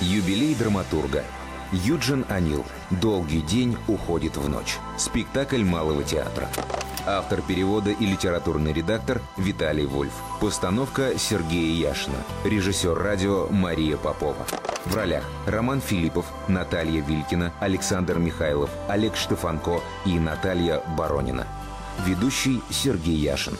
Юбилей драматурга. Юджин Анил. Долгий день уходит в ночь. Спектакль Малого театра. Автор перевода и литературный редактор Виталий Вольф. Постановка Сергея Яшина. Режиссер радио Мария Попова. В ролях Роман Филиппов, Наталья Вилькина, Александр Михайлов, Олег Штефанко и Наталья Баронина. Ведущий Сергей Яшин.